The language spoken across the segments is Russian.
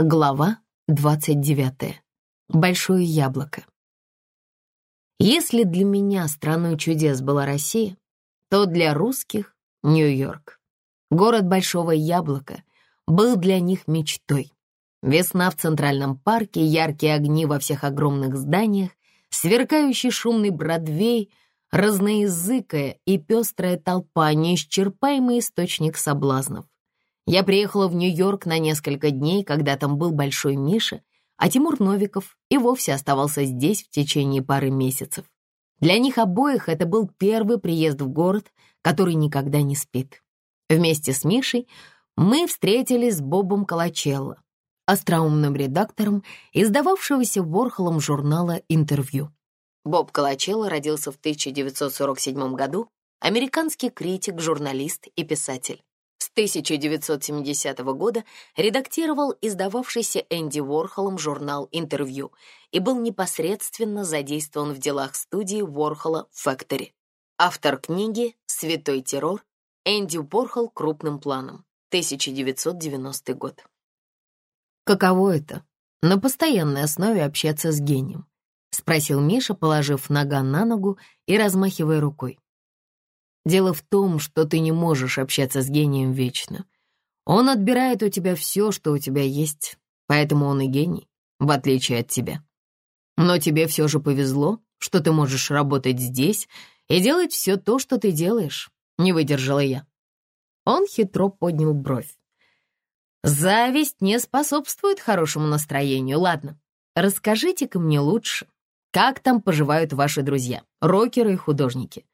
Глава 29. Большое яблоко. Если для меня страной чудес была Россия, то для русских — Нью-Йорк. Город Большого Яблока был для них мечтой. Весна в Центральном парке, яркие огни во всех огромных зданиях, сверкающий шумный Бродвей, разноязыкая и пестрая толпа, неисчерпаемый источник соблазнов. Я приехала в Нью-Йорк на несколько дней, когда там был Большой Миша, а Тимур Новиков и вовсе оставался здесь в течение пары месяцев. Для них обоих это был первый приезд в город, который никогда не спит. Вместе с Мишей мы встретились с Бобом Калачелло, остроумным редактором, издававшегося Ворхолом журнала «Интервью». Боб Калачелло родился в 1947 году, американский критик, журналист и писатель. С 1970 года редактировал издававшийся Энди Уорхолом журнал «Интервью» и был непосредственно задействован в делах студии Уорхола «Фэктори». Автор книги «Святой террор» Энди Уорхол крупным планом, 1990 год. «Каково это, на постоянной основе общаться с гением?» — спросил Миша, положив нога на ногу и размахивая рукой. Дело в том, что ты не можешь общаться с гением вечно. Он отбирает у тебя все, что у тебя есть, поэтому он и гений, в отличие от тебя. Но тебе все же повезло, что ты можешь работать здесь и делать все то, что ты делаешь, не выдержала я. Он хитро поднял бровь. Зависть не способствует хорошему настроению. Ладно, расскажите-ка мне лучше, как там поживают ваши друзья, рокеры и художники.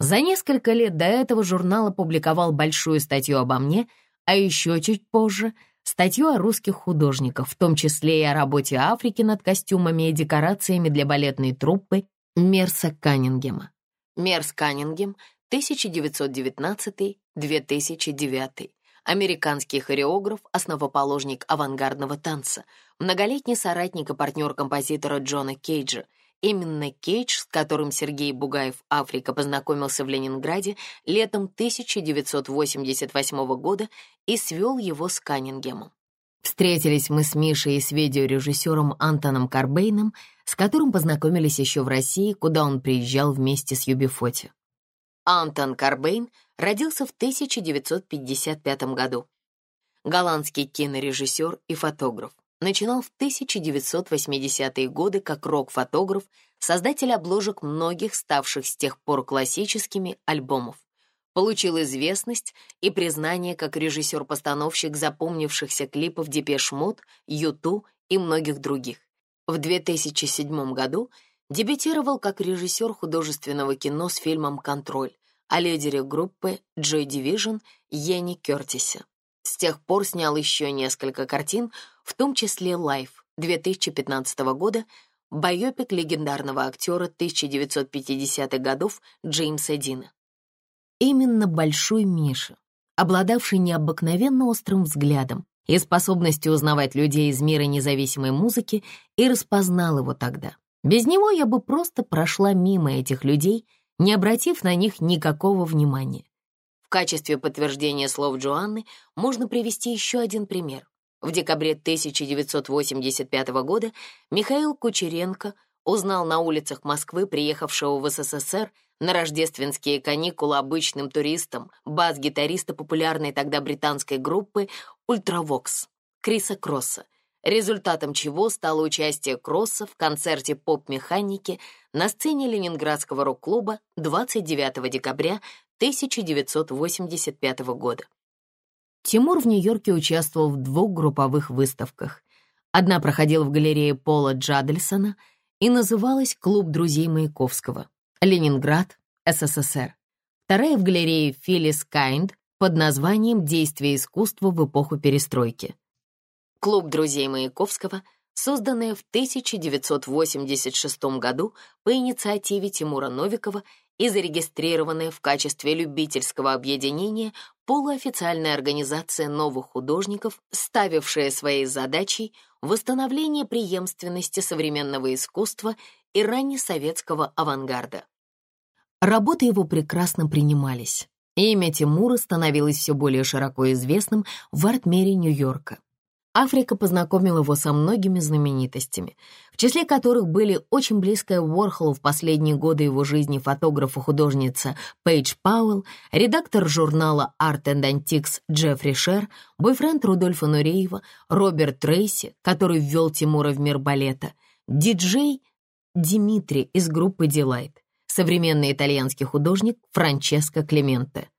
За несколько лет до этого журнал опубликовал большую статью обо мне, а еще чуть позже — статью о русских художниках, в том числе и о работе Африки над костюмами и декорациями для балетной труппы Мерса Каннингема. Мерс Каннингем, 1919-2009. Американский хореограф, основоположник авангардного танца, многолетний соратник и партнер композитора Джона Кейджа — Именно Кейдж, с которым Сергей Бугаев Африка познакомился в Ленинграде летом 1988 года и свел его с Каннингемом. Встретились мы с Мишей и с видеорежиссером Антоном Карбейном, с которым познакомились еще в России, куда он приезжал вместе с Юбифоти. Антон Карбейн родился в 1955 году. Голландский кинорежиссер и фотограф начинал в 1980-е годы как рок-фотограф, создатель обложек многих ставших с тех пор классическими альбомов. Получил известность и признание как режиссер-постановщик запомнившихся клипов Depeche Mode, U2 и многих других. В 2007 году дебютировал как режиссер художественного кино с фильмом «Контроль» о лидере группы Joy Division Иэне Кертисе. С тех пор снял еще несколько картин, в том числе «Life» 2015 года, байопик легендарного актера 1950-х годов Джеймса Дина. Именно Большой Миша, обладавший необыкновенно острым взглядом и способностью узнавать людей из мира независимой музыки, и распознал его тогда. Без него я бы просто прошла мимо этих людей, не обратив на них никакого внимания. В качестве подтверждения слов Джоанны можно привести еще один пример. В декабре 1985 года Михаил Кучеренко узнал на улицах Москвы, приехавшего в СССР на рождественские каникулы обычным туристом, бас-гитариста популярной тогда британской группы «Ultravox» Криса Кросса, результатом чего стало участие Кросса в концерте поп-механики на сцене Ленинградского рок-клуба 29 декабря 1985 года. Тимур в Нью-Йорке участвовал в двух групповых выставках. Одна проходила в галерее Пола Джадельсона и называлась «Клуб друзей Маяковского», Ленинград, СССР. Вторая в галерее Филлис Кайнд под названием «Действие искусства в эпоху перестройки». Клуб друзей Маяковского, созданная в 1986 году по инициативе Тимура Новикова и зарегистрированная в качестве любительского объединения полуофициальная организация новых художников, ставившая своей задачей восстановление преемственности современного искусства и раннесоветского авангарда. Работы его прекрасно принимались. Имя Тимура становилось все более широко известным в арт-мире Нью-Йорка. Африка познакомила его со многими знаменитостями, в числе которых были очень близкая Уорхолу в последние годы его жизни фотограф и художница Пейдж Пауэлл, редактор журнала Art and Antiques Джеффри Шер, бойфренд Рудольфа Нуреева, Роберт Трейси, который ввел Тимура в мир балета, диджей Димитри из группы Delight, современный итальянский художник Франческо Клементе.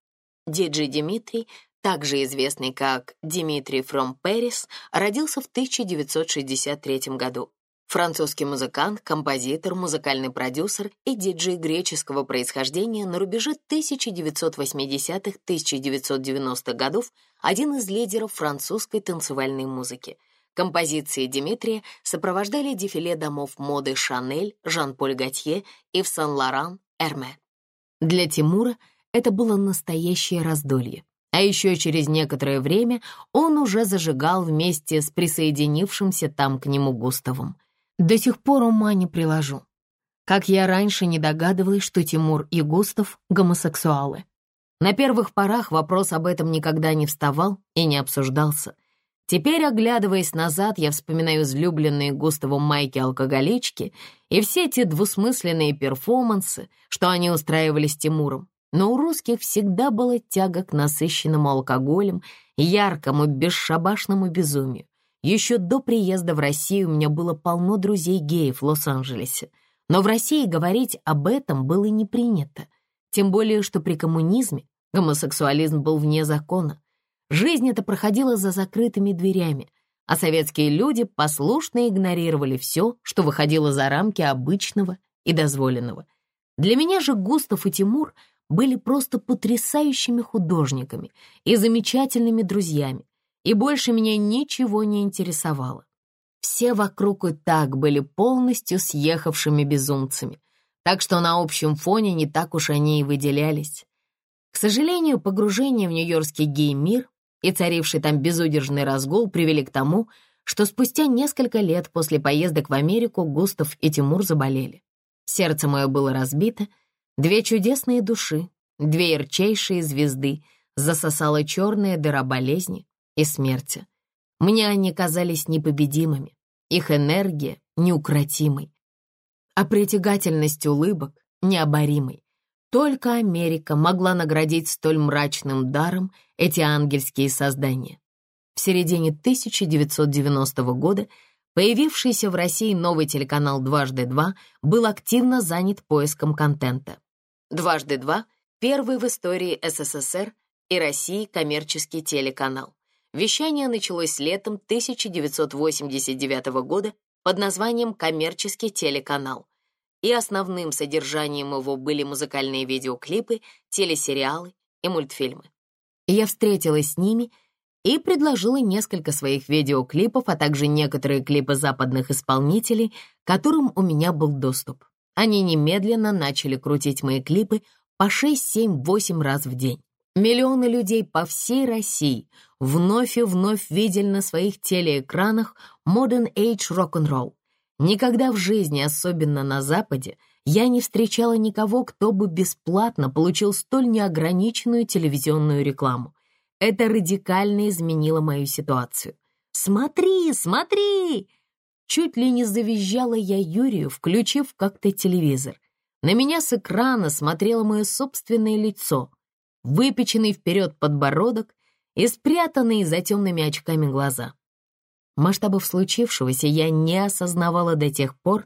Диджей Димитрий также известный как Димитрий From Paris, родился в 1963 году. Французский музыкант, композитор, музыкальный продюсер и диджей греческого происхождения на рубеже 1980-1990-х годов, один из лидеров французской танцевальной музыки. Композиции Димитрия сопровождали дефиле домов моды Шанель, Жан-Поль Готье и в Сан-Лоран, Эрме. Для Тимура это было настоящее раздолье. А еще через некоторое время он уже зажигал вместе с присоединившимся там к нему Густавом. До сих пор ума не приложу. Как я раньше не догадывалась, что Тимур и Густав — гомосексуалы. На первых порах вопрос об этом никогда не вставал и не обсуждался. Теперь, оглядываясь назад, я вспоминаю излюбленные Густавом майки-алкоголички и все те двусмысленные перформансы, что они устраивали с Тимуром. Но у русских всегда была тяга к насыщенному алкоголем, яркому, бесшабашному безумию. Еще до приезда в Россию у меня было полно друзей-геев в Лос-Анджелесе. Но в России говорить об этом было не принято. Тем более, что при коммунизме гомосексуализм был вне закона. Жизнь эта проходила за закрытыми дверями, а советские люди послушно игнорировали все, что выходило за рамки обычного и дозволенного. Для меня же Густав и Тимур — были просто потрясающими художниками и замечательными друзьями, и больше меня ничего не интересовало. Все вокруг и так были полностью съехавшими безумцами, так что на общем фоне не так уж они и выделялись. К сожалению, погружение в нью-йоркский гей-мир и царивший там безудержный разгул привели к тому, что спустя несколько лет после поездок в Америку Густав и Тимур заболели. Сердце мое было разбито, Две чудесные души, две ярчайшие звезды засосала черная дыра болезни и смерти. Мне они казались непобедимыми, их энергия неукротимой, а притягательность улыбок необоримой. Только Америка могла наградить столь мрачным даром эти ангельские создания. В середине 1990 года появившийся в России новый телеканал «Дважды два» был активно занят поиском контента. Дважды два — первый в истории СССР и России коммерческий телеканал. Вещание началось летом 1989 года под названием «Коммерческий телеканал», и основным содержанием его были музыкальные видеоклипы, телесериалы и мультфильмы. Я встретилась с ними и предложила несколько своих видеоклипов, а также некоторые клипы западных исполнителей, которым у меня был доступ. Они немедленно начали крутить мои клипы по 6, 7, 8 раз в день. Миллионы людей по всей России вновь и вновь видели на своих телеэкранах Modern Age Rock'n'Roll. Никогда в жизни, особенно на Западе, я не встречала никого, кто бы бесплатно получил столь неограниченную телевизионную рекламу. Это радикально изменило мою ситуацию. «Смотри, смотри!» Чуть ли не завизжала я Юрию, включив как-то телевизор. На меня с экрана смотрело мое собственное лицо, выпеченный вперед подбородок и спрятанные за темными очками глаза. Масштабов случившегося я не осознавала до тех пор,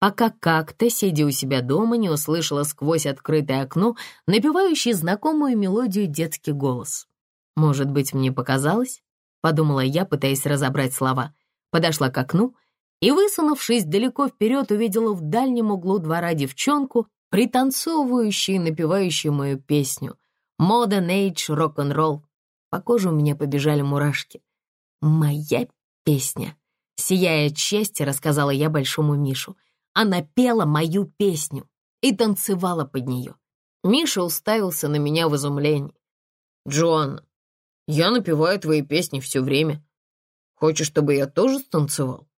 пока как-то, сидя у себя дома, не услышала сквозь открытое окно напевающий знакомую мелодию детский голос. «Может быть, мне показалось?» — подумала я, пытаясь разобрать слова. Подошла к окну — и, высунувшись далеко вперед, увидела в дальнем углу двора девчонку, пританцовывающую и напевающую мою песню «Modern Age Rock'n'Roll». По коже у меня побежали мурашки. «Моя песня!» Сияя от счастья, рассказала я большому Мишу. Она пела мою песню и танцевала под нее. Миша уставился на меня в изумлении. «Джоанна, я напеваю твои песни все время. Хочешь, чтобы я тоже станцевал?»